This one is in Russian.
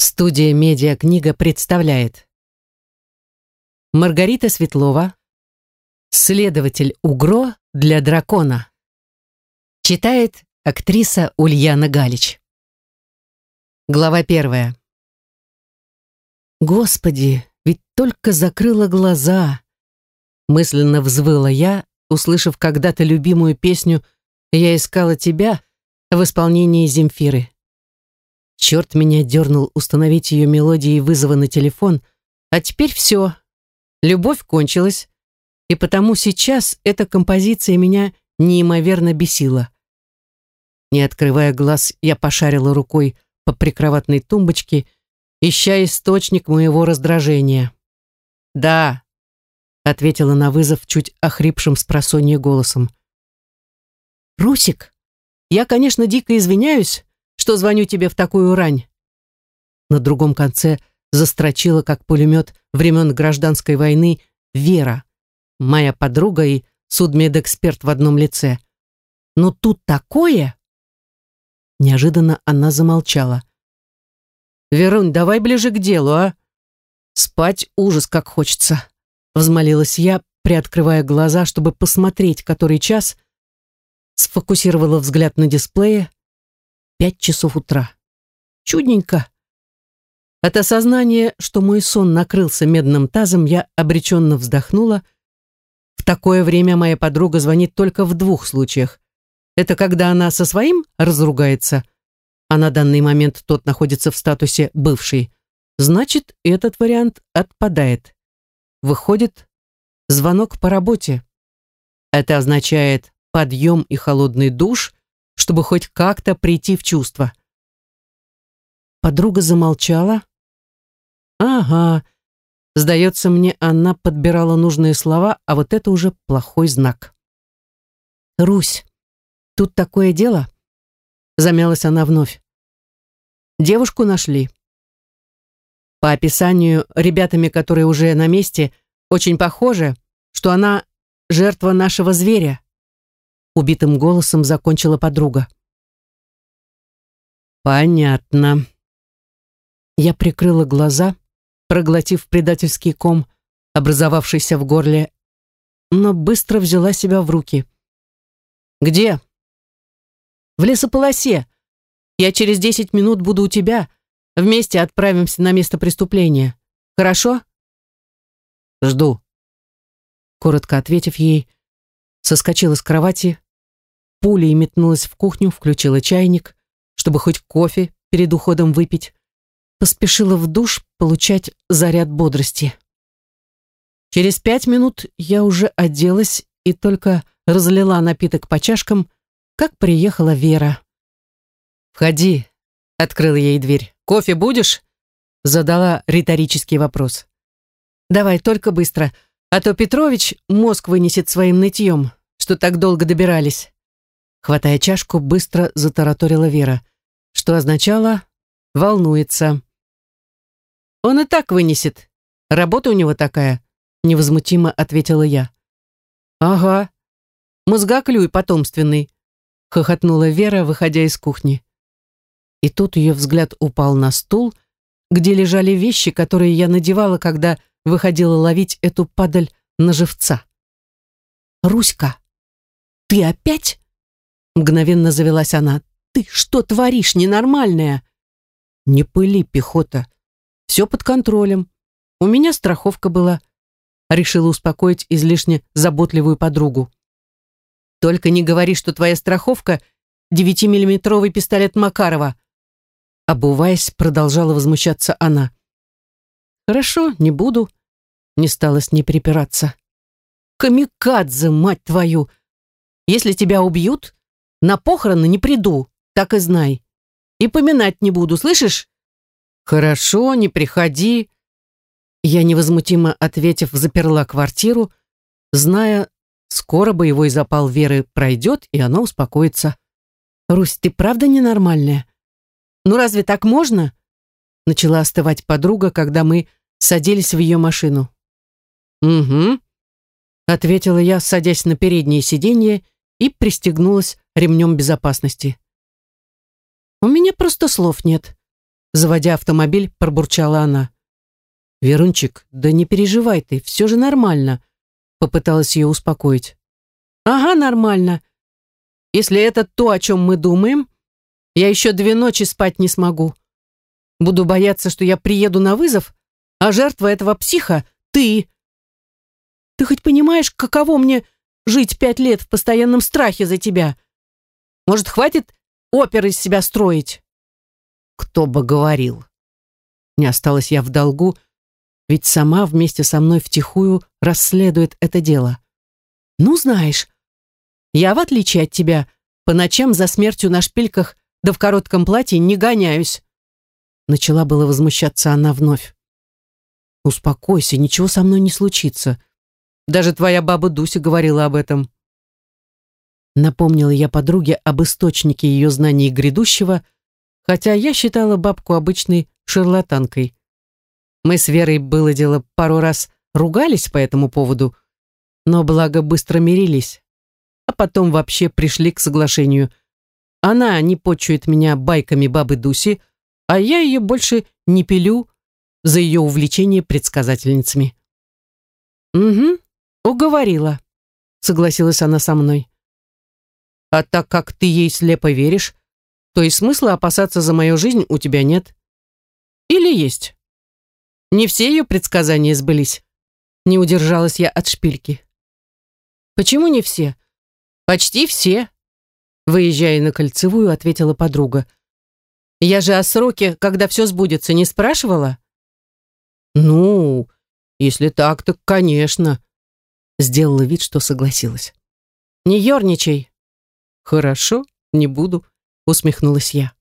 Студия «Медиакнига» представляет. Маргарита Светлова Следователь УГРО для дракона. Читает актриса Ульяна Галич. Глава первая. Господи, ведь только закрыла глаза! Мысленно взвыла я, услышав когда-то любимую песню «Я искала тебя» в исполнении Земфиры. Черт меня дернул установить ее мелодии вызова на телефон, а теперь все. Любовь кончилась, и потому сейчас эта композиция меня неимоверно бесила. Не открывая глаз, я пошарила рукой по прикроватной тумбочке, ища источник моего раздражения. «Да», — ответила на вызов чуть охрипшим с голосом. «Русик, я, конечно, дико извиняюсь, что звоню тебе в такую рань. На другом конце застрочила, как пулемет времен гражданской войны, Вера, моя подруга и судмедэксперт в одном лице. Но тут такое... Неожиданно она замолчала. «Верунь, давай ближе к делу, а? Спать ужас как хочется», — взмолилась я, приоткрывая глаза, чтобы посмотреть, который час, сфокусировала взгляд на дисплее, Пять часов утра. Чудненько. От осознания, что мой сон накрылся медным тазом, я обреченно вздохнула. В такое время моя подруга звонит только в двух случаях. Это когда она со своим разругается, а на данный момент тот находится в статусе «бывший». Значит, этот вариант отпадает. Выходит, звонок по работе. Это означает подъем и холодный душ, чтобы хоть как-то прийти в чувство. Подруга замолчала. Ага, сдается мне, она подбирала нужные слова, а вот это уже плохой знак. «Русь, тут такое дело?» Замялась она вновь. Девушку нашли. По описанию ребятами, которые уже на месте, очень похоже, что она жертва нашего зверя убитым голосом закончила подруга. Понятно. Я прикрыла глаза, проглотив предательский ком, образовавшийся в горле, но быстро взяла себя в руки. Где? В лесополосе. Я через десять минут буду у тебя. Вместе отправимся на место преступления. Хорошо? Жду. Коротко ответив ей, соскочила с кровати, пулей метнулась в кухню, включила чайник, чтобы хоть кофе перед уходом выпить, поспешила в душ получать заряд бодрости. Через пять минут я уже оделась и только разлила напиток по чашкам, как приехала Вера. «Входи», — открыла ей дверь. «Кофе будешь?» — задала риторический вопрос. «Давай, только быстро, а то Петрович мозг вынесет своим нытьем, что так долго добирались». Хватая чашку, быстро затараторила Вера, что означало «волнуется». «Он и так вынесет. Работа у него такая», — невозмутимо ответила я. «Ага. Мозгоклюй потомственный», — хохотнула Вера, выходя из кухни. И тут ее взгляд упал на стул, где лежали вещи, которые я надевала, когда выходила ловить эту падаль на живца. «Руська, ты опять?» Мгновенно завелась она. «Ты что творишь, ненормальная?» «Не пыли, пехота. Все под контролем. У меня страховка была». Решила успокоить излишне заботливую подругу. «Только не говори, что твоя страховка — девятимиллиметровый пистолет Макарова». Обуваясь, продолжала возмущаться она. «Хорошо, не буду», — не стала с ней припираться. «Камикадзе, мать твою! Если тебя убьют, на похороны не приду, так и знай. И поминать не буду, слышишь? Хорошо, не приходи. Я невозмутимо ответив, заперла квартиру, зная, скоро боевой запал Веры пройдет, и она успокоится. Русь, ты правда ненормальная? Ну разве так можно? Начала остывать подруга, когда мы садились в ее машину. Угу, ответила я, садясь на переднее сиденье и пристегнулась ремнем безопасности. «У меня просто слов нет», заводя автомобиль, пробурчала она. «Верунчик, да не переживай ты, все же нормально», попыталась ее успокоить. «Ага, нормально. Если это то, о чем мы думаем, я еще две ночи спать не смогу. Буду бояться, что я приеду на вызов, а жертва этого психа — ты. Ты хоть понимаешь, каково мне жить пять лет в постоянном страхе за тебя? Может, хватит оперы из себя строить?» Кто бы говорил. Не осталась я в долгу, ведь сама вместе со мной втихую расследует это дело. Ну, знаешь, я, в отличие от тебя, по ночам за смертью на шпильках да в коротком платье не гоняюсь. Начала было возмущаться она вновь. Успокойся, ничего со мной не случится. Даже твоя баба Дуся говорила об этом. Напомнила я подруге об источнике ее знаний грядущего, хотя я считала бабку обычной шарлатанкой. Мы с Верой, было дело, пару раз ругались по этому поводу, но благо быстро мирились, а потом вообще пришли к соглашению. Она не почует меня байками бабы Дуси, а я ее больше не пилю за ее увлечение предсказательницами. «Угу, уговорила», — согласилась она со мной. «А так как ты ей слепо веришь, то и смысла опасаться за мою жизнь у тебя нет. Или есть?» Не все ее предсказания сбылись. Не удержалась я от шпильки. Почему не все? Почти все. Выезжая на кольцевую, ответила подруга. Я же о сроке, когда все сбудется, не спрашивала? Ну, если так, так конечно. Сделала вид, что согласилась. Не ерничай. Хорошо, не буду, усмехнулась я.